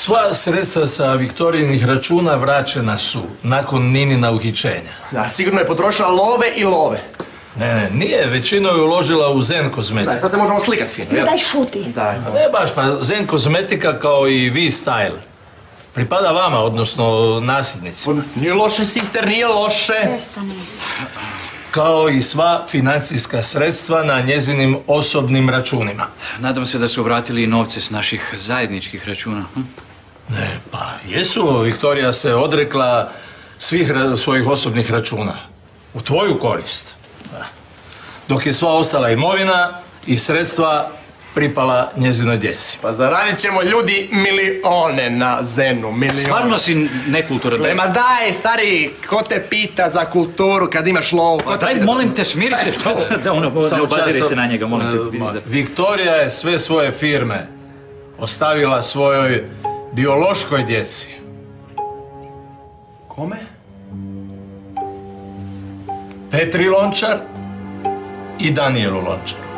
Sva sredstva sa Viktorijinih računa vraćena su nakon Ninina uhićenja. Da, sigurno je potrošila love i love. Ne, ne, nije, većinu je uložila u Zen Da, kozmetiku. sad se možemo slikat fino, jel? Daj šuti. Da, Ne baš, pa Zen kozmetika kao i vi style. Pripada vama, odnosno nasljednici. Nije loše, sister, nije loše. Prestani. Kao i sva financijska sredstva na njezinim osobnim računima. Nadam se da su vratili i novce s naših zajedničkih računa. hm? Ne, pa jesu, Viktorija se odrekla svih svojih osobnih računa. U tvoju korist. Da. Dok je sva ostala imovina i sredstva pripala njezinoj djeci. Pa zaradit ćemo ljudi milione na Zenu, milione. Stvarno si nekulturan. E, Ma daj, stari, ko te pita za kulturu kad imaš lovu? Te Daj, molim te, smiri se. Da, ono, ne obaziri čas, se na njega, molim e, te. ma, da- Viktorija je sve svoje firme ostavila svojoj biološkoj djeci. Kome? Petri Lončar i Danielu Lončaru.